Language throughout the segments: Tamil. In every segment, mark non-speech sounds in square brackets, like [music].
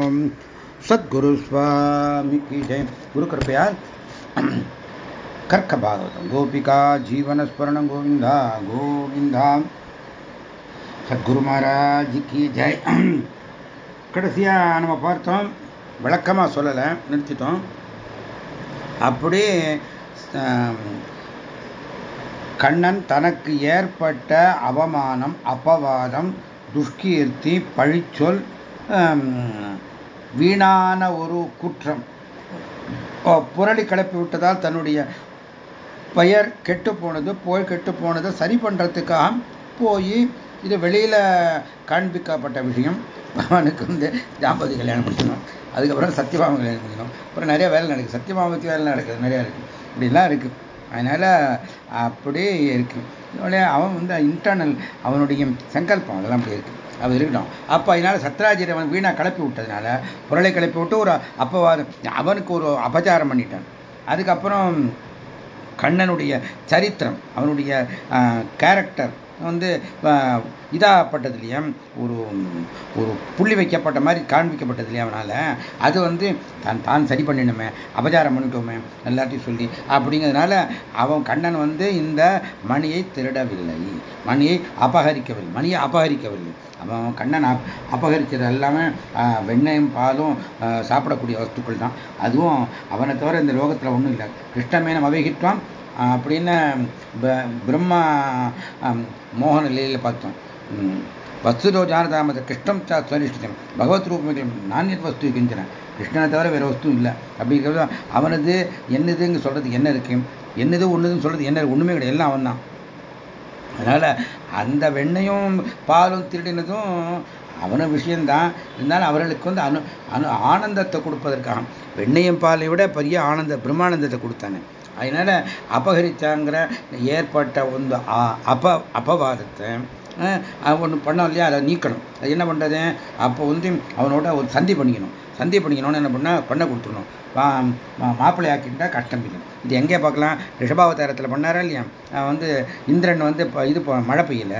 ओम सदगुरु स्वामी की जय गुरु कृपया கர்க்க பாகவதம் கோபிகா ஜீவன ஸ்மரணம் கோவிந்தா கோவிந்தா சத்குரு மகாராஜ் கி ஜெய் கடைசியா நம்ம பார்த்தோம் விளக்கமா சொல்லலை நிறுத்திட்டோம் அப்படியே கண்ணன் தனக்கு ஏற்பட்ட அவமானம் அபவாதம் துஷ்கீர்த்தி பழிச்சொல் வீணான ஒரு குற்றம். புரளி கிளப்பி விட்டதால் தன்னுடைய பெயர் கெட்டு போனது போய் கெட்டு போனதை சரி பண்ணுறதுக்காக போய் இது வெளியில் காண்பிக்கப்பட்ட விஷயம். பகவானுக்கு வந்து ஜாம்பதி கல்யாணம் பண்ணணும் அதுக்கப்புறம் சத்தியபாம கல்யாணம் பண்ணணும் அப்புறம் நிறைய வேலை நடக்குது. சத்யபாமத்தி வேலை நடக்குது. நிறையா இருக்குது இப்படிலாம் இருக்குது அதனால் அப்படியே இருக்குது அவன் வந்து இன்டர்னல் அவனுடைய சங்கல்பம் அதெல்லாம் அப்படி இருக்குது அவர் இருக்கட்டும். அப்போ அதனால சத்ராஜர் அவன் வீணாக கிளப்பி விட்டதுனால புரளை கிளப்பி விட்டு ஒரு அப்பவாதம். அவனுக்கு ஒரு அபச்சாரம் பண்ணிட்டான். அதுக்கப்புறம் கண்ணனுடைய சரித்திரம் அவனுடைய கேரக்டர் வந்து இதாகப்பட்டது இல்லையா? ஒரு ஒரு புள்ளி வைக்கப்பட்ட மாதிரி காண்பிக்கப்பட்டது இல்லையா அவனால்? அது வந்து தான் தான் சரி பண்ணிடணுமே அபச்சாரம் பண்ணிட்டோமே எல்லாத்தையும் சொல்லி அப்படிங்கிறதுனால அவன் கண்ணன் வந்து இந்த மணியை திருடவில்லை. மணியை அபகரிக்கவில்லை. மணியை அபகரிக்கவில்லை. அவன் கண்ணன் அபகரிக்கிறது எல்லாமே வெண்ணையும் பாலும் சாப்பிடக்கூடிய வஸ்துக்கள் தான். அதுவும் அவனை தவிர இந்த லோகத்தில் ஒன்றும் இல்லை. கிருஷ்ணமேனம் அவைகிட்டான் அப்படின்னு பிரம்மா மோகன லீலையில் பார்த்தோம். வஸ்துதோ ஜானதாமத கிருஷ்ணம் சுவனிஷ்டம் பகவத் ரூபமிகள் நானியத் வஸ்து கிஞ்சன கிருஷ்ணனை தவிர வேறு வஸ்தும் இல்லை. அப்படிங்கிறது அவனது என்னதுங்க சொல்றது என்ன இருக்கு? என்னது ஒன்றுதுன்னு சொல்றது என்ன? ஒன்றுமே கிடையாது. எல்லாம் அவன் தான் அதனால் அந்த வெண்ணையும் பாலும் திருடினதும் அவன விஷயம்தான். இருந்தாலும் அவர்களுக்கு வந்து அனு அனு ஆனந்தத்தை கொடுப்பதற்காக. வெண்ணையும் பாலை விட பெரிய ஆனந்த பிரம்மானந்தத்தை கொடுத்தானே. அதனால் அபகரித்தாங்கிற ஏற்பட்ட ಒಂದು அப அபவாதத்தை ஒன்று பண்ணோம் இல்லையா அதை நீக்கணும். அது என்ன பண்ணுறது அப்போ வந்து அவனோட ஒரு சந்தி பண்ணிக்கணும். சந்தி பண்ணிக்கணும்னு என்ன பண்ணால் பண்ண கொடுத்துடணும். மாப்பிள்ளை ஆக்கிட்டா கஷ்டம் இல்லை இது எங்கே பார்க்கலாம்? ரிஷபாவதாரத்தில் பண்ணாரா இல்லையா? வந்து இந்திரன் வந்து இது மழை பெய்யல.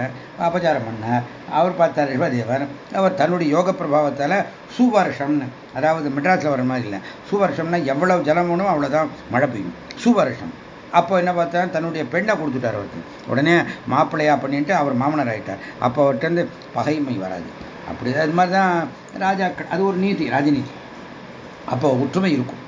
அபச்சாரம் பண்ணார். அவர் பார்த்தார் ரிஷபதேவர். அவர் தன்னுடைய யோக பிரபாவத்தால் சூவர்ஷம்னு அதாவது மெட்ராஸில் வர மாதிரி இல்லை. சூவர்ஷம்னா எவ்வளவு ஜலம் வேணும் அவ்வளோதான் மழை பெய்யும். சூவர்ஷம். அப்போ என்ன பார்த்தா தன்னுடைய பெண்ணை கொடுத்துட்டார் அவருக்கு. உடனே மாப்பிள்ளையா பண்ணிட்டு அவர் மாமனர் ஆகிட்டார் அப்போ அவர்கிட்ட பகைமை வராது. அப்படி அது மாதிரி தான் ராஜா அது ஒரு நீதி ராஜநீதி. அப்போ ஒற்றுமை இருக்கும்.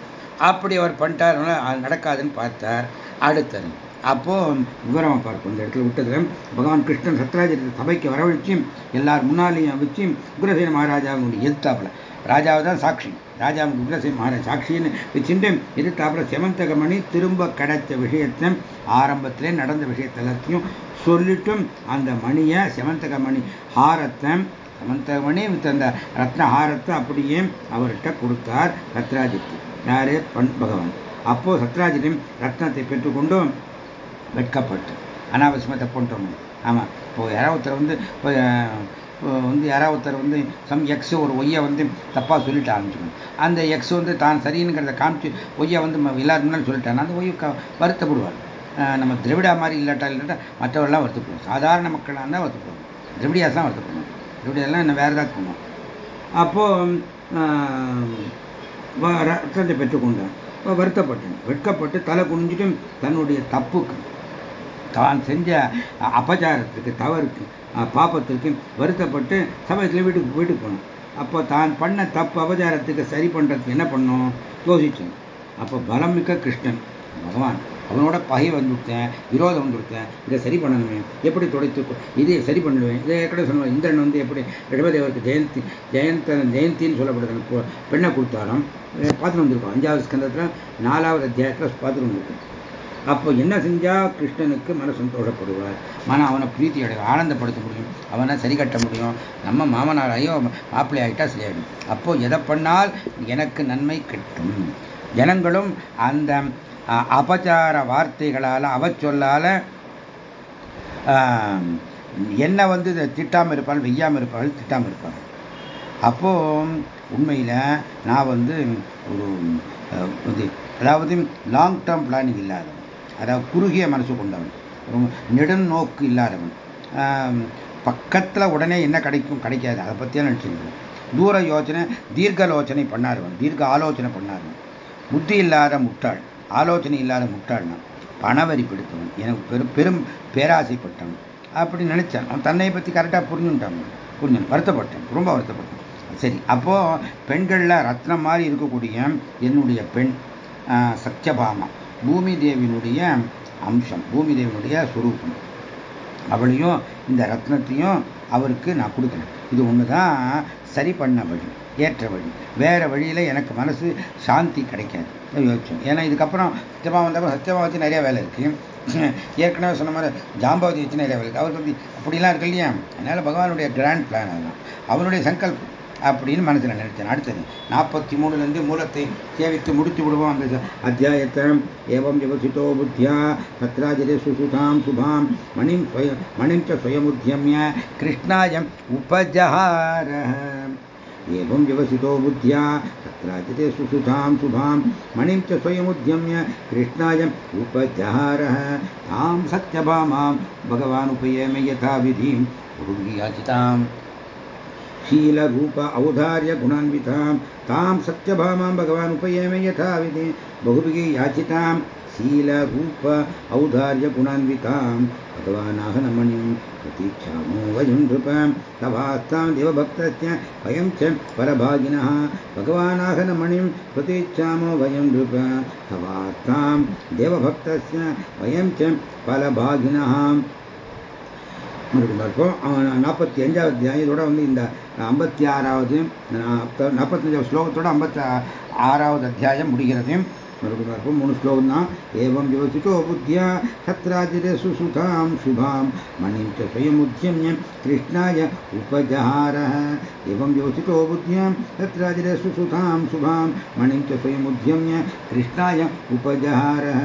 அப்படி அவர் பண்ணிட்டார். நடக்காதுன்னு பார்த்தார். அடுத்தது. அப்போ விவரமாக பார்ப்போம் இந்த இடத்துல விட்டதுல பகவான் கிருஷ்ணன் சத்ராஜத்தை சபைக்கு வரவழைச்சு எல்லார் முன்னாலேயும் வச்சும் உக்ரசேன மகாராஜாவுடைய எதிர்த்தாப்புல. ராஜாவை தான் சாட்சி. ராஜாவுக்கு உக்ரசேன மகாராஜ் சாட்சின்னு வச்சுட்டு எதிர்த்தாப்புல செமந்தகமணி திரும்ப கிடைச்ச விஷயத்தை ஆரம்பத்திலே நடந்த விஷயத்தை எல்லாத்தையும் சொல்லிட்டும் அந்த மணியை செமந்தகமணி ஹாரத்தை சமந்தகமணி தந்த அந்த ரத்னஹாரத்தை அப்படியே அவர்கிட்ட கொடுத்தார் சத்ராஜித்து யாரு? பண் பகவான். அப்போ சத்ராஜிட்டும் ரத்னத்தை பெற்றுக்கொண்டும் வெட்கப்பட்டு அனாவசியமாக தப்புன்றோம் ஆமாம் இப்போ யாராவது ஒருத்தர் வந்து வந்து யாராவது ஒருத்தர் வந்து சம் எக்ஸ் ஒரு ஒய்யை வந்து தப்பாக சொல்லிட்டு ஆரம்பிச்சுக்கணும் அந்த எக்ஸ் வந்து தான் சரிங்கிறத காமிச்சு ஒய்யை வந்து எல்லாரும் முன்னாடி சொல்லிட்டாங்க அந்த ஒய்யை வருத்தப்படுவார் நம்ம திரவிடா மாதிரி இல்லாட்டா இல்லாட்டா மற்றவர்கள்லாம் வருத்தப்படுவோம் சாதாரண மக்களாக இருந்தால் வருத்தப்படுவோம் திரவிடியாஸ் தான் வருத்தப்படுவோம் திராவிடியெல்லாம் என்ன வேறு ஏதாவது பண்ணுவோம் அப்போது ரத்தத்தை பெற்றுக்கொண்டான் வருத்தப்பட்டேன். வெட்கப்பட்டு தலை குனிஞ்சிட்டு தன்னுடைய தப்புக்கு தான் செஞ்ச அபச்சாரத்துக்கு தவறுக்கு பாப்பத்திற்கு வருத்தப்பட்டு சமயத்தில் வீட்டுக்கு வீட்டுக்கு போனோம் அப்போ தான் பண்ண தப்பு அபச்சாரத்துக்கு சரி பண்ணுறதுக்கு என்ன பண்ணோம்? யோசிச்சோம் அப்போ பலம் மிக்க கிருஷ்ணன் பகவான். அவனோட பகை வந்துவிட்டேன் விரோதம் வந்துவிட்டேன் இதை சரி பண்ணணுமே எப்படி துடைத்து இதை சரி பண்ணுவேன் இதை ஏற்கனவே சொல்லுவேன் இந்திரன் வந்து எப்படி இடபதேவருக்கு ஜெயந்தி ஜெயந்த ஜெயந்தின்னு சொல்லப்படுது பெண்ணை கொடுத்தாலும் பார்த்துட்டு வந்திருக்கோம் அஞ்சாவது ஸ்கந்தத்தில் நாலாவது அத்தியாயத்தில் பார்த்துட்டு வந்திருக்கோம். அப்போ என்ன செஞ்சா கிருஷ்ணனுக்கு மன சந்தோஷப்படுவார். மன அவனை பிரீத்தி அடைய ஆனந்தப்படுத்த முடியும் அவனை சரி கட்ட முடியும். நம்ம மாமனாராயோ மாப்பிள்ளை ஆகிட்டா சரியாயிடும் அப்போ எதை பண்ணால் எனக்கு நன்மை கிட்டும். ஜனங்களும் அந்த அபச்சார வார்த்தைகளால் அவச்சொல்லால் என்ன வந்து திட்டாமல் இருப்பார்கள் வெய்யாமல் இருப்பார்கள் திட்டாமல் இருப்பார்கள் அப்போ உண்மையில் நான் வந்து ஒரு இது அதாவது லாங் டேர்ம் பிளானிங் இல்லாதவன். அதாவது குறுகிய மனசு கொண்டவன். நெடும் நோக்கு இல்லாதவன். பக்கத்தில் உடனே என்ன கிடைக்கும் கிடைக்காது. அதை பற்றியே நினச்சிருக்கேன் தூர யோசனை தீர்க்கலோச்சனை பண்ணாருவன் தீர்க்க ஆலோசனை பண்ணாருவன் புத்தி இல்லாத முட்டாள். ஆலோசனை இல்லாத முட்டாள்னா பணவரி பிடித்தவன் எனக்கு பெரும் பெரும் பேராசைப்பட்டவன். அப்படி நினைச்சான். அவன் தன்னை பற்றி கரெக்டாக புரிஞ்சுட்டான் புரிஞ்சு வருத்தப்பட்டான். ரொம்ப வருத்தப்பட்டான். சரி அப்போ பெண்களில் ரத்னம் மாதிரி இருக்கக்கூடிய என்னுடைய பெண் சத்யபாமா பூமி தேவியினுடைய அம்சம் பூமி தேவியினுடைய சுரூபம். அவளையும் இந்த ரத்னத்தையும் அவருக்கு நான் கொடுக்கணும். இது ஒன்று தான் சரி பண்ண வழி ஏற்ற வழி. வேறு வழியில் எனக்கு மனசு சாந்தி கிடைக்காது. யோசிச்சோம் ஏன்னா இதுக்கப்புறம் சத்தியமாக வந்தப்போ சத்தியமாக வச்சு நிறையா வேலை இருக்குது [clears throat] ஏற்கனவே சொன்ன மாதிரி ஜாம்பாவதி வச்சு நிறையா வேலை இருக்குது அவருக்கு வந்து அப்படிலாம் இருக்கு இல்லையா? அதனால் பகவானுடைய கிராண்ட் பிளான் அதுதான். அவனுடைய சங்கல்பம். அப்படின்னு மனசில் நினைச்சேன் அடுத்தது நாற்பத்தி மூணுலேருந்து மூலத்தை சேவித்து முடித்து விடுவோம் அந்த அத்தியாயத்தை ஏவம் யவசிதோ புத்தியா தத்ராஜரே சுசுதாம் சுபாம் மணிம் மணிம் ச ஸ்வயமுத்தியமிய கிருஷ்ணாயம் உபஜஹார एवं व्यवसितो बुद्ध्या तत्राजते सुसुतां शुभां मणिं च स्वयमुद्यम्य कृष्णाय उपजहारः तां सत्यभामां भगवानुपयेम यथा विधिं गुरुयाचिताम् शीलरूप औदार्य गुणान्वितां तां सत्यभामां भगवान् उपयेम यथा विधि। बहुभिः याचितां शीलरूप औदार्य गुणान्वितां भगवानाहनमणिं प्रतीक्षामो वयं नृपां तवास्तां देवभक्तस्य वयं च परभागिनः। भगवानाहनमणिं प्रतीक्षामो वयं नृप। तवास्तां देवभक्तस्य वयं च फलभागिनः இருக்கும் நாற்பத்தி அஞ்சாவது தியாயத்தோட வந்து இந்த ஐம்பத்தி ஆறாவது நாற்பத்தஞ்சாவது ஸ்லோகத்தோட ஐம்பத்தி ஆறாவது அத்தியாயம் முடிகிறது. மறுபடியும் பார்ப்போம் மூணு ஸ்லோகம் தான் ஏவம் யோசித்தோ புத்தியா தத்ராஜிர சுசுதாம் சுபாம் மணிம் ச ஸ்வயமுத்தியம்ய கிருஷ்ணாய உபஜஹார एवं योषितो बुद्ध्यां तत्राजिर सुसुतां शुभां मणिं च स्वयमुद्यम्य कृष्णाय उपजहारः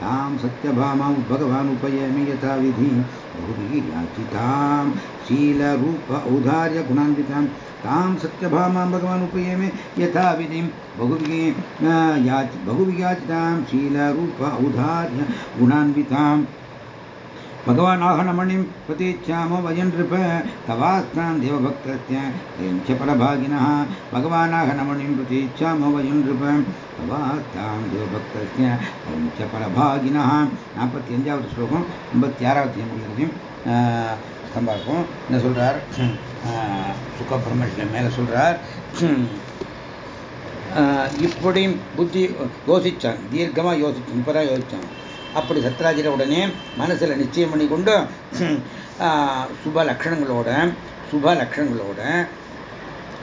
तां सत्यभामां भगवान् उपयमि यथा विधि बहुभिः याचितां शीलरूप औदार्य गुणान्वितां तां सत्यभामां भगवान् उपयमे यथा विधिं बहुभिः याचि बहुवियाचितां शीलरूप औदार्य गुणान्विताम् भगवान् आहनमणिं प्रतीच्छामो वयं नृप तवास्तां देवभक्तस्य वयं च फलभागिनः भगवान् आहनमणिं प्रतीच्छामो वयं नृप तवास्तां देवभक्तस्य वयं च फलभागिनः நாற்பத்தி அஞ்சாவது ஸ்லோகம் ஐம்பத்தி ஆறாவது அர்த்தம் பார்ப்போம் என்ன சொல்றார்? சுக பிரம்ம மேல சொல்றார் இப்படி புத்தி யோசிச்சான் தீர்க்கமாக யோசிச்சான் இப்பதான் யோசிச்சான். அப்படி சத்ராஜிர உடனே மனசில் நிச்சயம் பண்ணி கொண்டு சுப லட்சணங்களோட சுப லட்சணங்களோட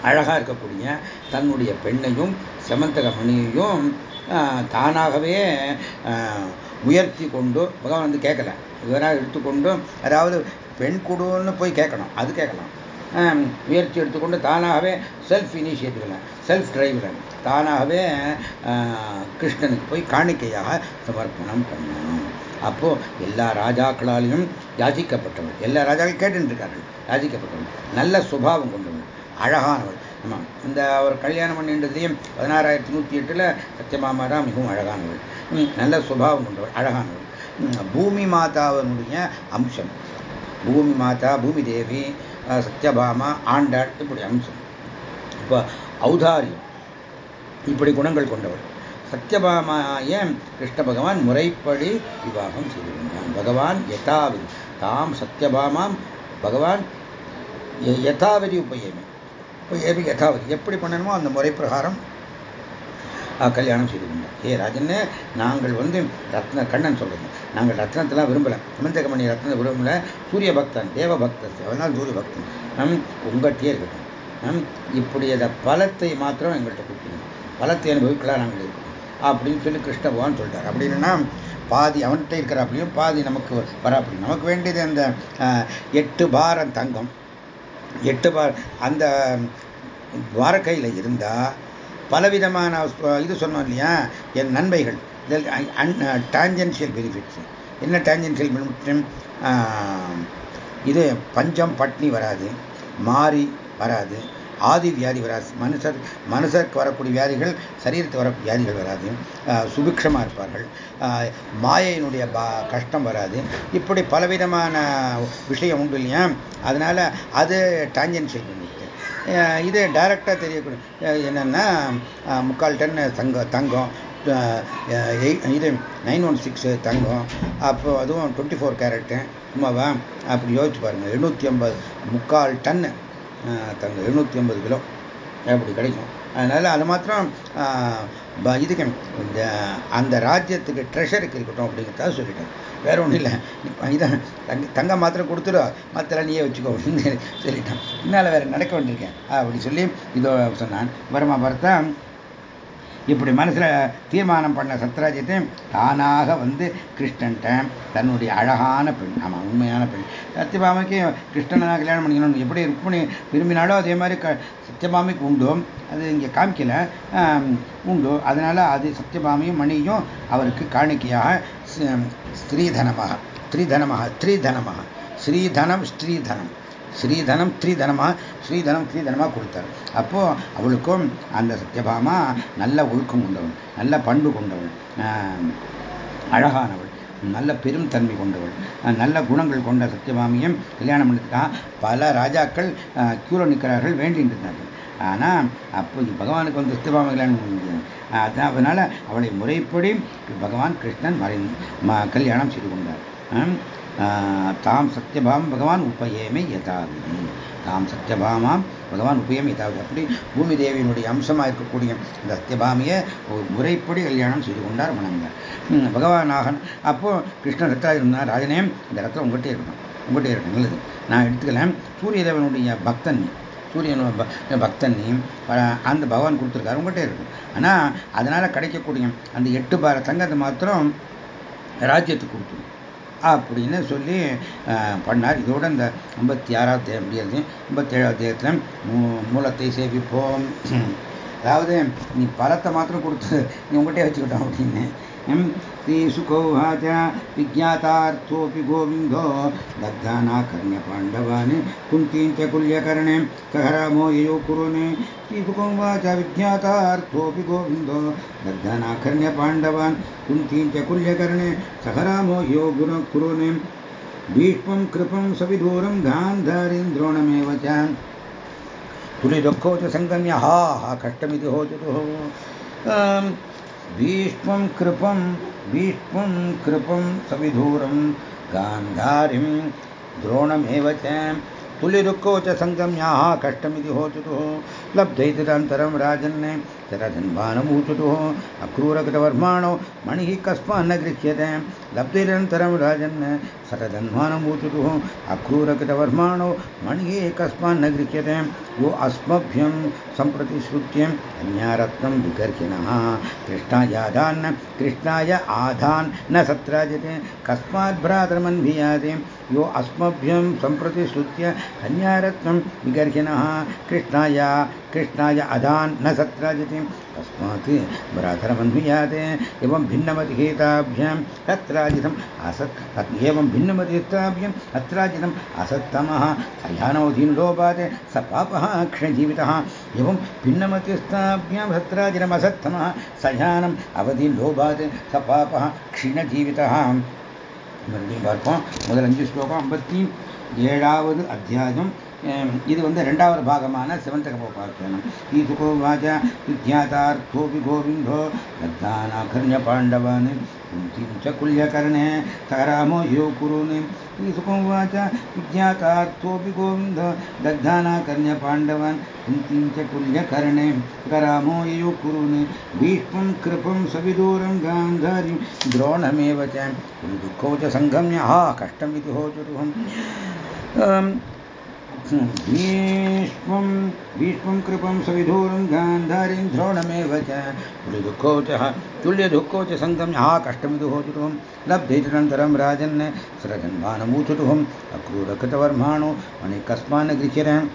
அழகாக இருக்கக்கூடிய தன்னுடைய பெண்ணையும் செமந்தக மணியையும் தானாகவே உயர்த்தி கொண்டு பகவான் வந்து கேட்கல இவராக எடுத்துக்கொண்டும் அதாவது பெண் கொடுன்னு போய் கேட்கணும். அது கேட்கலாம். முயற்சி எடுத்துக்கொண்டு தானாகவே செல்ஃப் இனிஷியேட்டிவ்ல செல்ஃப் டிரைவில் தானாகவே கிருஷ்ணனுக்கு போய் காணிக்கையாக சமர்ப்பணம் பண்ணணும். அப்போ எல்லா ராஜாக்களாலையும் யாசிக்கப்பட்டவர் எல்லா ராஜாக்கள் கேட்டுருக்கார்கள் யாசிக்கப்பட்டவர். நல்ல சுபாவம் கொண்டவர் அழகானவர். ஆமாம் இந்த அவர் கல்யாணம் பண்ணின்றதையும் பதினாறாயிரத்தி நூற்றி எட்டில் சத்தியமாமாரா மிகவும் அழகானவர். நல்ல சுபாவம் கொண்டவர் அழகானவர். பூமி மாதாவினுடைய அம்சம். பூமி மாதா பூமி தேவி சத்யபாமா ஆண்டாள் இப்படி அம்சம். இப்போ ஔதாரியம் இப்படி குணங்கள் கொண்டவள் சத்யபாமாய கிருஷ்ண பகவான் முறைப்படி விவாகம் செய்து கொண்டான்? பகவான் யதாவிதி. தாம் சத்யபாமாம் பகவான் யதாவதி உபயமே. உபயமே யதாவதி? எப்படி பண்ணணுமோ அந்த முறை பிரகாரம் கல்யாணம் செய்து கொண்டோம் ஏ ராஜன்னு நாங்கள் வந்து ரத்ன கண்ணன் சொல்றது நாங்கள் ரத்னத்தெல்லாம் விரும்பல. அமந்தகமணி ரத்னத்தை விரும்பலை. சூரிய பக்தன் தேவ பக்தன் அதனால் சூரிய பக்தன். உங்கள்கிட்டயே இருக்கட்டும். இப்படி அதை பலத்தை மாத்திரம் எங்கள்கிட்ட கொடுக்கணும். பலத்தை அனுபவிக்கலாம் நாங்கள் இருக்கோம். அப்படின்னு சொல்லி கிருஷ்ண பகவான் சொல்கிறார் அப்படின்னா பாதி அவன்கிட்ட இருக்கிற அப்படியும் பாதி நமக்கு வர அப்படி. நமக்கு வேண்டியது அந்த எட்டு பாரம் தங்கம். எட்டு பார் அந்த வாரக்கையில் இருந்தால் பலவிதமான இது சொன்னோம் இல்லையா? என் நன்மைகள் டான்ஜென்ஷியல் பெனிஃபிட்ஸ் என்ன டான்ஜென்ஷியல் பெனிஃபிட் இது பஞ்சம் பட்னி வராது மாறி வராது ஆதி வியாதி வராது மனுஷர் மனுஷருக்கு வரக்கூடிய வியாதிகள் சரீரத்துக்கு வர வியாதிகள் வராது சுபிக்ஷமாக இருப்பார்கள் மாயையினுடைய கஷ்டம் வராது. இப்படி பலவிதமான விஷயம் உண்டு இல்லையா? அதனால் அது டான்ஜென்ஷியல் பண்ணி இது டைரெக்டாக தெரியக்கூடிய என்னென்னா முக்கால் டன் தங்கம் தங்கம் இது நைன் ஒன் சிக்ஸ் தங்கம் அப்போ அதுவும் டுவெண்ட்டி ஃபோர் கேரட்டு சும்மாவா அப்படி யோசிச்சு பாருங்கள் எழுநூற்றி ஐம்பது முக்கால் டன்னு தங்கம் எழுநூற்றி ஐம்பது கிலோ அப்படி கிடைக்கும். அதனால் அது மாத்திரம் இதுக்கு இந்த அந்த ராஜ்யத்துக்கு ட்ரெஷருக்கு இருக்கட்டும் அப்படிங்கிறதா சொல்லிட்டேன். வேற ஒன்றும் இல்லை. இதான் தங்க தங்கம் மாத்திரம் கொடுத்துடும் மற்ற நீயே வச்சுக்கோ அப்படின்னு சொல்லிட்டான். என்னால் வேற நடக்க வேண்டியிருக்கேன் அப்படி சொல்லி இதோ சொன்னான். வரமா பார்த்தா இப்படி மனசில் தீர்மானம் பண்ண சத்ராஜ்யத்தை தானாக வந்து கிருஷ்ணன்ட்ட தன்னுடைய அழகான பெண் ஆமாம் உண்மையான பெண். சத்யபாமைக்கு கிருஷ்ணனை கல்யாணம் பண்ணிக்கணும் எப்படி ருக்மிணி விரும்பினாலோ அதே மாதிரி க சத்யபாமிக்கு உண்டு. அது இங்கே காமிக்கல. உண்டு. அதனால் அது சத்யபாமியும் மணியும் அவருக்கு காணிக்கையாக ஸ்ரீதனமாக ஸ்ரீதனமாக ஸ்ரீதனமாக. ஸ்ரீதனம் ஸ்ரீதனம். ஸ்ரீதனம் த்ரீதனமாக ஸ்ரீதனம் த்ரீதனமாக கொடுத்தார். அப்போ அவளுக்கும் அந்த சத்யபாமா நல்ல ஒழுக்கம் கொண்டவள் நல்ல பண்பு கொண்டவள் அழகானவள் நல்ல பெரும் தன்மை கொண்டவள் நல்ல குணங்கள் கொண்ட சத்யபாமியும் கல்யாணம் பண்ணிருக்கா பல ராஜாக்கள் கியூல நிற்கிறார்கள் வேண்டிட்டு இருந்தார்கள் ஆனால் அப்போ பகவானுக்கு வந்து சத்யபாம கல்யாணம் அதான் அதனால் அவளை முறைப்படி பகவான் கிருஷ்ணன் மறை கல்யாணம் செய்து கொண்டார். தாம் சத்யபாம் பகவான் உபயமே யதாவிதி தாம் சத்யபாமாம் பகவான் உபயம் ஏதாவது அப்படி பூமி தேவியினுடைய அம்சமாக இருக்கக்கூடிய இந்த சத்யபாமியை முறைப்படி கல்யாணம் செய்து கொண்டார் மணந்தார் பகவானாகன். அப்போது கிருஷ்ணன் ரத்ராஜ் இருந்தார். ராஜனே இந்த ரத்தம் உங்கள்கிட்ட இருக்கணும். உங்கள்கிட்ட இருக்கணும். நல்லது. நான் எடுத்துக்கலேன். சூரிய தேவனுடைய பக்தன் சூரியன் பக்தன் அந்த பகவான் கொடுத்துருக்காரு. உங்கள்கிட்ட இருக்கும் ஆனால் அதனால் கிடைக்கக்கூடிய அந்த எட்டு பார தங்கத்தை மாத்திரம் ராஜ்யத்துக்கு கொடுத்துரும் அப்படின்னு சொல்லி பண்ணார். இதோட இந்த ஐம்பத்தி ஆறாவது தேதி முடியாது ஐம்பத்தி ஏழாவது தேதியில் மூலத்தை சேவிப்போம். அதாவது நீ பலத்தை மாத்திரம் கொடுத்து நீ உங்கள்கிட்டே வச்சுக்கிட்டோம் அப்படின்னு. श्रीसुखौवाच विज्ञातार्थोऽपि गोविन्दो दग्धानाकर्ण्यपाण्डवान् कुन्तीं च कुल्यकर्णे कः रामो ययो कुरुने श्रीसुखौवाच विज्ञातार्थोऽपि गोविन्दो दग्धानाकर्ण्यपाण्डवान् कुन्तीं च कुल्यकर्णे सह रामो यो गुण कुरुने भीष्मं कृपं सविदूरं गान्धारीं द्रोणमेव च तुलिदुःखौ च सङ्गम्य हा हा कष्टमिति होचतुः। भीष्मं कृपं भीष्मं कृपं सविधूरं गान्धारिं द्रोणमेव च। तुलिदुःखो च सङ्गम्याः कष्टमिति होचुतुः। लब्धैतिरन्तरं राजन्ने शरधन्वानमूचुतुः अक्रूरकृतवर्माणो, मणिः कस्मान्न गृह्यते। लब्धिरन्तरं राजन् शरधन्वानमूचुतुः अक्रूरकृतवर्माणो, मणिः कस्मान्न गृह्यते। यो अस्मभ्यं सम्प्रतिश्रुत्य अन्यारत्नं विगर्हिणः। कृष्णायादान् कृष्णाय आधान् न सत्राजते। कस्मात् भ्रातरमन्भियाते यो अस्मभ्यं सम्प्रतिश्रुत्य अन्यारत्नं विगर्हिणः। कृष्णाय कृष्णाय अधान् न सत्राजते तस्मात् भ्रातरमन्वियाते एवं भिन्नमतिहेताभ्यां तत्राजितम् असत् एवं भिन्नमतिहेताभ्याम् अत्राजितम् असत्तमः सयानोधीन् लोपात् स पापः क्षणजीवितः एवं भिन्नमतिस्ताभ्यां तत्राजितमसत्तमः सयानम् अवधीन् लोपात् स पापः क्षीणजीवितः மறுபடியும் பார்ப்போம் முதல் அஞ்சு ஸ்லோகம் ஐம்பத்தி ஏழாவது அத்தியாயம் இது வந்து ரெண்டாவது பாகமான சிவந்தகோபாக்கியானம் ஈசுகோவாச்ச வித்யாதார்த்தோபி கோவிந்தோ தத்தானாகர்ணிய பாண்டவான் குந்திம் ச குல்யகர்ணே சகராமோ யோ குருன் ஈசுகோவாச்ச வித்யாதார்த்தோபி கோவிந்தோ தத்தானாகர்ணிய பாண்டவான் குந்திம் ச குல்யகர்ணே சகராமோ யோ குருன் பீஷ்மம் கிருபம் சவிதூரம் காந்தாரி द्रोणमेव च दुःखौ च सङ्गम्य हा कष्टमिति होचुरुहम् ीष्वं विश्वं कृपं सविधूरं गान्धारीं द्रोणमेव च। तुल्यदुःखोचः तुल्यदुःखोच सङ्गम्यः कष्टमिदुहोचुटुहं लब्धेतदनन्तरं राजन् स्रजन्मानमूचुटुहम् अक्रूरकृतवर्माणो, अनेकस्मान् गृह्यरन्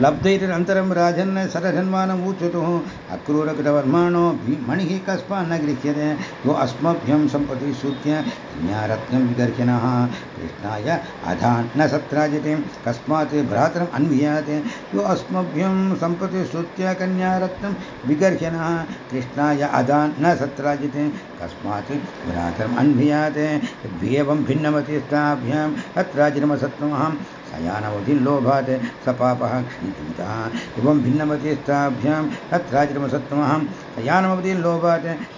लब्धैरन्तरं राजन् सरधन्मानमूर्च्छतुः अक्रूरकृतवर्माणो मणिः कस्मान्न गृह्यते, यो अस्मभ्यं सम्पति सूत्य ज्ञारत्नं विगर्हिणः कृष्णाय, अधान् न सत्राजते, कस्मात् भ्रातरम् अन्वियाते, यो अस्मभ्यं सम्पति सूत्य कन्यारत्नं विगर्हिणः कृष्णाय, अधान् न सत्राजते, कस्मात् भ्रातरम् अन्वियाते एवं भिन्नमतिष्ठाभ्यां तत्राजिनमसत्त्वमहं सयानवधिल्लोभात् स पापः क्षीजितः एवं भिन्नमतिष्ठाभ्यां तत्राजिनमसत्त्वमहं சயானமவதியில்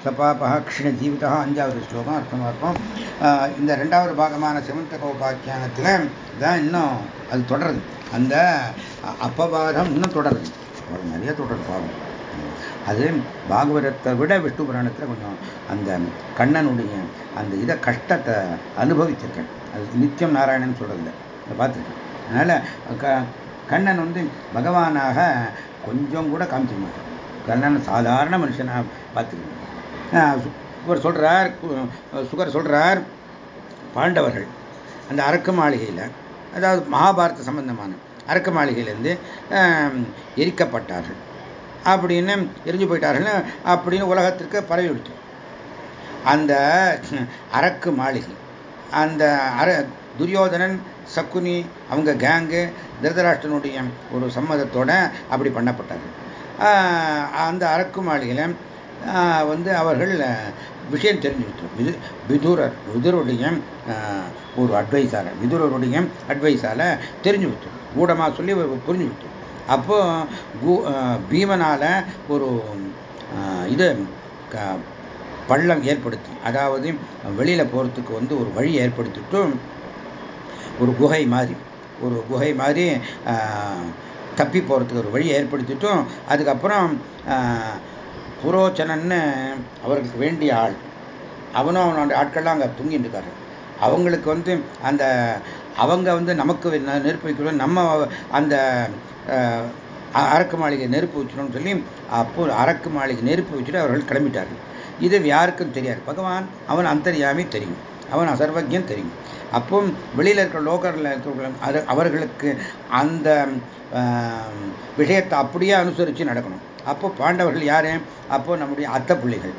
ச பாபா க்ஷிண ஜீவிதா அஞ்சாவது ஸ்லோகம் அர்த்தம் அர்த்தம் இந்த ரெண்டாவது பாகமான செமந்த கோபாக்கியானத்தில் தான் இன்னும் அது தொடருது அந்த அப்பவாதம் இன்னும் தொடருது நிறைய தொடருது பாவம் அது பாகவதத்தை விட விஷ்ணு புராணத்தில் கொஞ்சம் அந்த கண்ணனுடைய அந்த இதை கஷ்டத்தை அனுபவிச்சிருக்கேன் அது நித்தியம் நாராயணன் சொல்கிறதில்ல அதை அதனால் க கண்ணன் வந்து பகவானாக கொஞ்சம் கூட காமிச்சிக்க மாட்டான். கண்ணன் சாதாரண மனுஷனாக பார்த்துக்கணும். இவர் சொல்கிறார் சுகர் சொல்கிறார் பாண்டவர்கள். அந்த அரக்க மாளிகையில் அதாவது மகாபாரத சம்பந்தமான அரக்க மாளிகையிலேருந்து எரிக்கப்பட்டார்கள். அப்படின்னு எரிஞ்சு போயிட்டார்கள் அப்படின்னு உலகத்திற்கு பரவி விடுத்தோம் அந்த அரக்கு மாளிகை அந்த அர துரியோதனன் சக்குனி அவங்க கேங்கு திருதராஷ்டனுடைய ஒரு சம்மதத்தோட அப்படி பண்ணப்பட்டது. அந்த அரக்கு மாளிகையில் வந்து அவர்கள் விஷயம் தெரிஞ்சுக்கிட்டோம். விது விதுரர் விதுருடைய ஒரு அட்வைஸால் விதுரருடைய அட்வைஸால் தெரிஞ்சு விட்டோம் ஊடமாக சொல்லி புரிஞ்சு விட்டோம் அப்போ பீமனால் ஒரு இது பள்ளம் ஏற்படுத்தி அதாவது வெளியில் போகிறதுக்கு வந்து ஒரு வழி ஏற்படுத்திட்டும். ஒரு குகை மாதிரி. ஒரு குகை மாதிரி தப்பி போகிறதுக்கு ஒரு வழி ஏற்படுத்திட்டும். அதுக்கப்புறம் புரோச்சனன்னு அவர்களுக்கு வேண்டிய ஆள். அவனும் அவனோட ஆட்கள்லாம் அங்கே தூங்கிட்டு இருக்காரு. அவங்களுக்கு வந்து அந்த அவங்க வந்து நமக்கு நெருப்பு வைக்கணும். நம்ம அந்த அரக்கு மாளிகை நெருப்பு வச்சிடணும்னு சொல்லி அப்போ அரக்கு மாளிகை நெருப்பு வச்சுட்டு அவர்கள் கிளம்பிட்டார்கள். இது யாருக்கும் தெரியாது. பகவான் அவன் அந்தரியாமி தெரியும். அவன் அசர்வஜன் தெரியும். அப்போ வெளியில் இருக்கிற லோக்கரில் இருக்கிற அவர்களுக்கு அந்த விஷயத்தை அப்படியே அனுசரித்து நடக்கணும். அப்போ பாண்டவர்கள் யார்? அப்போ நம்முடைய அத்தை பிள்ளைகள்.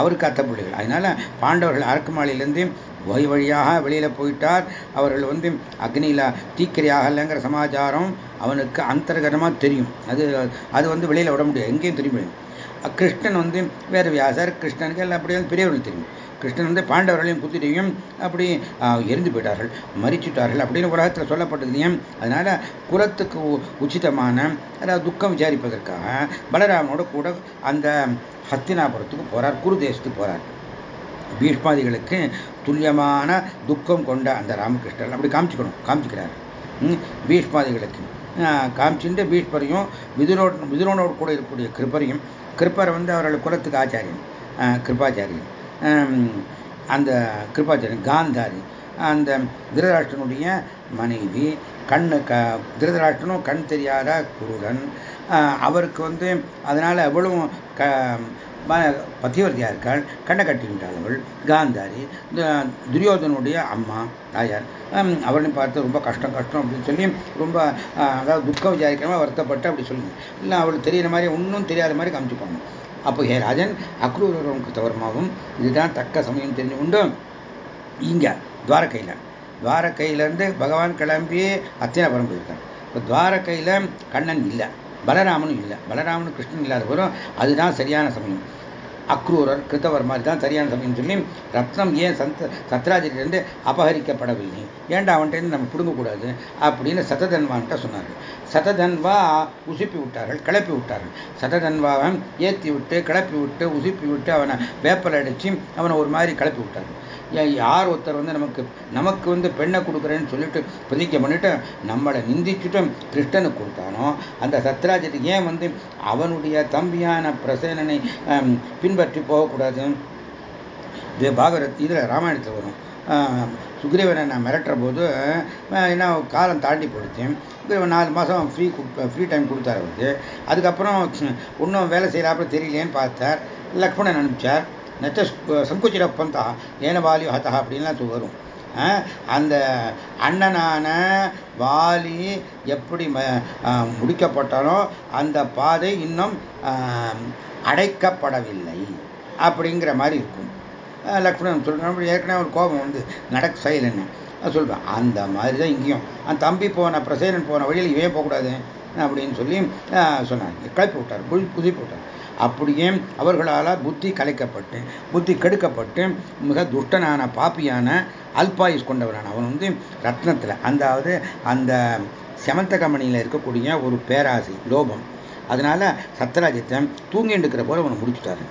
அவருக்கு அத்தை பிள்ளைகள். அதனால பாண்டவர்கள் அரக்குமாளிலேருந்து வழி வழியாக வெளியில் போயிட்டார். அவர்கள் வந்து அக்னியில் தீக்கிரையாகலைங்கிற சமாச்சாரம் அவனுக்கு அந்தர்கதமாக தெரியும். அது அது வந்து வெளியில் விட முடியாது. எங்கேயும் தெரியும். கிருஷ்ணன் வந்து வேறு வியாசர் கிருஷ்ணனுக்கு எல்லாம் அப்படியே பெரியவர்கள் தெரியும். கிருஷ்ணன் வந்து பாண்டவர்களையும் குத்திரையும் அப்படி எரிந்து போயிட்டார்கள் மறிச்சுட்டார்கள் அப்படின்னு உலகத்தில் சொல்லப்பட்டதுலையும் அதனால குலத்துக்கு உச்சிதமான அதாவது துக்கம் விசாரிப்பதற்காக பலராமனோட கூட அந்த ஹஸ்தினாபுரத்துக்கு போறார் குரு தேசத்துக்கு போறார். பீஷ்மாதிகளுக்கு துல்லியமான துக்கம் கொண்ட அந்த ராமகிருஷ்ணன் அப்படி காமிச்சுக்கணும் காமிச்சுக்கிறார். பீஷ்மாதிகளுக்கு காமிச்சுட்டு பீஷ்மரையும் விதுரோட விதுரோனோடு கூட இருக்கக்கூடிய கிருப்பரையும் கிருப்பரை வந்து அவர்கள் குலத்துக்கு ஆச்சாரியன் கிருபாச்சாரியன் அந்த கிருபாச்சாரியன் காந்தாரி அந்த திருதராஷ்டனுடைய மனைவி கண்ணு க திருதராஷ்டனும் கண் தெரியாத குருடன் அவருக்கு வந்து அதனால் எவ்வளவு க பத்தியவர்த்தியாக இருக்காள் கண்ணை கட்டிவிட்டாள் அவள் காந்தாரி துரியோதனுடைய அம்மா தாயார் அவரையும் பார்த்து ரொம்ப கஷ்டம் கஷ்டம் அப்படின்னு சொல்லி ரொம்ப அதாவது துக்கம் விசாரிக்காம வருத்தப்பட்டு அப்படி சொல்லுங்க இல்லை அவளுக்கு தெரியிற மாதிரி ஒன்றும் தெரியாத மாதிரி காமிச்சுப்பாங்க. அப்போ ஹே ராஜன் அக்ரூரரும் கிருத்தவர்மாவும் இதுதான் தக்க சமயம் தெரிஞ்சு கொண்டு இங்கே துவாரகையில். துவாரகையிலேருந்து பகவான் கிளம்பி அத்தினாபுரம் போயிருக்கார். இப்போ துவாரகையில் கண்ணன் இல்லை பலராமனும் இல்லை. பலராமனும் கிருஷ்ணன் இல்லாத போதும் அதுதான் சரியான சமயம். அக்ரூரர் கிருத்தவர்மார் தான் சரியான சமயம் சொல்லி ரத்னம் ஏன் சந்த சத்ராஜிட்டிருந்து அபகரிக்கப்படவில்லை? ஏண்டா அவன்கிட்ட நம்ம பிடுங்கக்கூடாது? அப்படின்னு சததன்வான்கிட்ட சொன்னார்கள். சததன்வா உசுப்பி விட்டார்கள் கிளப்பி விட்டார்கள் சததன்வாவை ஏற்றி விட்டு கிளப்பி விட்டு உசுப்பி விட்டு அவனை வேப்பல் அடித்து அவனை ஒரு மாதிரி கிளப்பி விட்டார்கள் யார் ஒருத்தர் வந்து நமக்கு நமக்கு வந்து பெண்ணை கொடுக்குறேன்னு சொல்லிட்டு பிரதிக்க பண்ணிட்டு நம்மளை நிந்திச்சுட்டும் கிருஷ்ணனுக்கு கொடுத்தானோ அந்த சத்ராஜத்துக்கு ஏன் வந்து அவனுடைய தம்பியான பிரசேனனை பின்பற்றி போகக்கூடாது? இது பாகவத் இதில் ராமாயணத்தில் வரும். சுக்ரீவனை நான் மிரட்டுற போது என்ன காலம் தாண்டி போயிடுச்சேன் சுக்ரீவன் நாலு மாதம் ஃப்ரீ ஃப்ரீ டைம் கொடுத்தார் அவருக்கு. அதுக்கப்புறம் இன்னும் வேலை செய்கிறாப்புல தெரியலேன்னு பார்த்தார். லக்ஷ்மணன் அனுப்பிச்சார். நச்ச சங்குச்சிர பந்தா ஏன வாலியோ ஹதா அப்படின்லாம் வரும். அந்த அண்ணனான வாலி எப்படி முடிக்கப்பட்டாலோ அந்த பாதை இன்னும் அடைக்கப்படவில்லை அப்படிங்கிற மாதிரி இருக்கும். லக்ஷ்மணன் சொல்கிறோம் ஏற்கனவே ஒரு கோபம் வந்து நடக்க செயலுன்னு சொல்வேன் அந்த மாதிரி தான் இங்கேயும். அந்த தம்பி போன பிரசேனன் போன வழியில் இவே போகக்கூடாது? அப்படின்னு சொல்லி சொன்னாங்க. கிளப்பி விட்டார் குதி குதிப்பு விட்டார் அப்படியே அவர்களால் புத்தி கலைக்கப்பட்டு புத்தி கெடுக்கப்பட்டு மிக துஷ்டனான பாப்பியான அல்பாயுஸ் கொண்டவனான அவன் வந்து ரத்னத்தில். அந்தாவது அந்த செமந்தகமணியில் இருக்கக்கூடிய ஒரு பேராசை லோபம். அதனால சத்ராஜித்தை தூங்கிட்டு இருக்கிற போல அவனை முடிச்சுட்டாரு.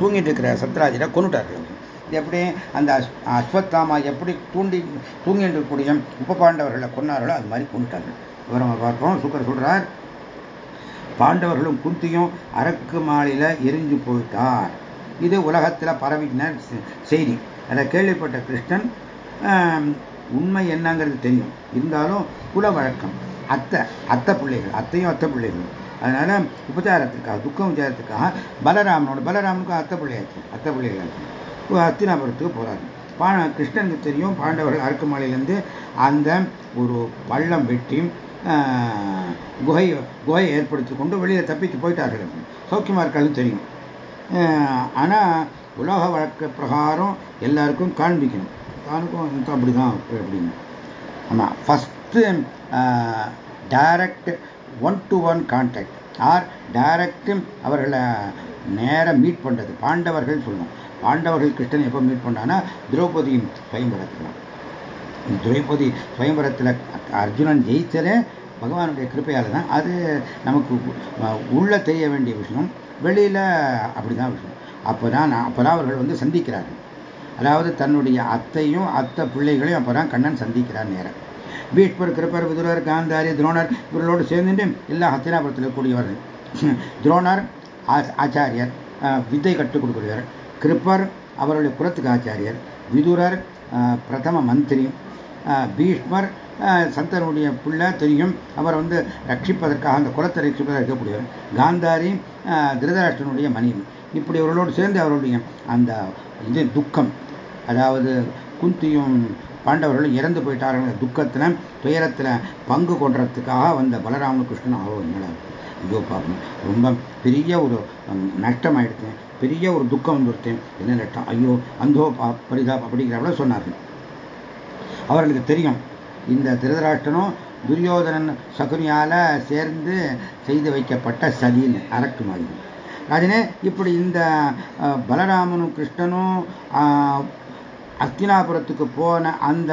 தூங்கிட்டு இருக்கிற சத்ராஜித்தை கொண்டுட்டார்கள் எப்படி அந்த அஸ்வத்தாமா எப்படி தூண்டி தூங்கிட்டு இருக்கக்கூடிய உப பாண்டவர்களை கொண்டார்களோ அது மாதிரி கொண்டுட்டார்கள் விவரமா பார்ப்போம். சுக்கர் சொல்றார் பாண்டவர்களும் குந்தியும் அரக்கு மாலையில் எரிஞ்சு போயிட்டார். இது உலகத்தில் பரவின செய்தி. அதை கேள்விப்பட்ட கிருஷ்ணன் உண்மை என்னங்கிறது தெரியும். இருந்தாலும் குல வழக்கம் அத்தை அத்தை பிள்ளைகள் அத்தையும் அத்தை பிள்ளைகள் அதனால உபச்சாரத்துக்காக துக்கம் உபச்சாரத்துக்காக பலராமனோட பலராமனுக்கும் அத்தை பிள்ளையாச்சு அத்தை பிள்ளைகளாச்சு. அத்தினாபுரத்துக்கு போறாரு. பா கிருஷ்ணனுக்கு தெரியும் பாண்டவர்கள் அரக்கு மாலையிலேருந்து அந்த ஒரு பள்ளம் வெட்டி குகை குகையை ஏற்படுத்தி கொண்டு வெளியில் தப்பித்து போயிட்டார்கள். சௌக்கியமாக இருக்காதுன்னு தெரியும். ஆனால் உலக வழக்க பிரகாரம் எல்லாருக்கும் காண்பிக்கணும். தானுக்கும் அப்படி தான் அப்படின்னு. ஆமாம் first direct one to one contact or direct அவர்களை நேராக மீட் பண்ணுறது பாண்டவர்கள் சொல்லணும் பாண்டவர்கள் கிருஷ்ணன் எப்போ மீட் பண்ணான்னா திரௌபதியும் பயன்படுத்தலாம் திரௌபதி சுயம்பரத்தில் அர்ஜுனன் ஜெயிச்சதே பகவானுடைய கிருப்பையால் தான் அது நமக்கு உள்ள தெரிய வேண்டிய விஷயம் வெளியில் அப்படிதான் விஷயம். அப்போ தான் அப்போ தான் அவர்கள் வந்து சந்திக்கிறார்கள். அதாவது தன்னுடைய அத்தையும் அத்தை பிள்ளைகளையும் அப்போ தான் கண்ணன் சந்திக்கிறார் நேரம் பீஷ்பர் கிருப்பர் விதுரர் காந்தாரி துரோணர் இவர்களோடு சேர்ந்துட்டு எல்லா ஹத்தினாபுரத்தில் கூடியவர்கள். துரோணர் ஆச்சாரியர் வித்தை கற்றுக் கொடுக்கிறவர் கிருப்பர் அவருடைய குலத்துக்கு ஆச்சாரியர். விதுரர் பிரதம மந்திரி. பீஷ்மர் சந்தனுடைய பிள்ளை தெரியும். அவர் வந்து ரட்சிப்பதற்காக அந்த குலத்தை ரட்சிப்பதாக இருக்கக்கூடியவர். காந்தாரி திருதராஷ்டனுடைய மனைவி. இப்படி அவர்களோடு சேர்ந்து அவருடைய அந்த இது துக்கம். அதாவது குந்தியும் பாண்டவர்களும் இறந்து போயிட்டார்கள் துக்கத்தில் துயரத்தில் பங்கு கொண்டதுக்காக வந்த பலராமகிருஷ்ணன் கிருஷ்ணன் ஆகும் ஐயோ பாப்போம் ரொம்ப பெரிய ஒரு நஷ்டம் ஆயிடுச்சு பெரிய ஒரு துக்கம் வந்துருத்தேன் என்ன நஷ்டம்? ஐயோ அந்தோ பரிதாப் அப்படிங்கிறவள சொன்னார்கள். அவர்களுக்கு தெரியும். இந்த திருதராஷ்டனும் துரியோதனன் சகுனியால சேர்ந்து செய்து வைக்கப்பட்ட சதின்னு அரக்கு மாதிரி. ராஜனே இப்படி இந்த பலராமனும் கிருஷ்ணனும் அஸ்தினாபுரத்துக்கு போன அந்த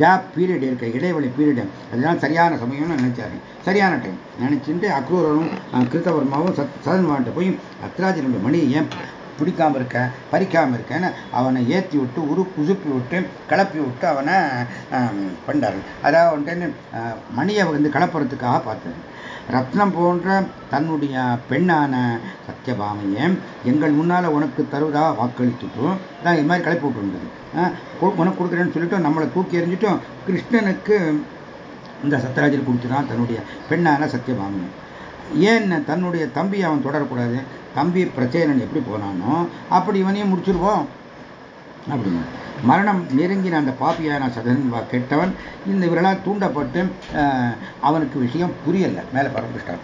கேப் பீரியட் இருக்க இடைவெளி பீரியட் அதுதான் சரியான சமயம்னு நினைச்சாரு. சரியான டைம் நினைச்சுட்டு அக்ரூரனும் கிருத்தவர்மாவும் சத் சதன்மான்ட்ட போய் அத்ராஜனுடைய மணியை ஏன் பிடிக்காம இருக்க பறிக்காம இருக்கேன்னு அவனை ஏற்றி விட்டு உரு குசுப்பி விட்டு கிளப்பி விட்டு அவனை பண்ணாரு அதாவது வந்துட்டு மணியை வந்து கலப்புறதுக்காக பார்த்தாரு ரத்னம் போன்ற தன்னுடைய பெண்ணான சத்தியபாமையை எங்கள் முன்னால உனக்கு தருவதா வாக்களித்துட்டும் தான் இது மாதிரி கலப்பி விட்டுருந்தது உனக்கு கொடுக்குறேன்னு சொல்லிட்டு நம்மளை தூக்கி எறிஞ்சிட்டோம். கிருஷ்ணனுக்கு இந்த சத்யராஜர் கொடுத்துட்டான் தன்னுடைய பெண்ணான சத்தியபாமையை ஏன் தன்னுடைய தம்பி அவன் தொடரக்கூடாது? தம்பி பிரச்சேரன் எப்படி போனானோ அப்படி இவனையும் முடிச்சிருவோம். அப்படின்னு. மரணம் நெருங்கின அந்த பாப்பியான சதன்பா கெட்டவன் இந்த இவர்களால் தூண்டப்பட்டு அவனுக்கு விஷயம் புரியலை. மேலே பரம்பிச்சிட்டான்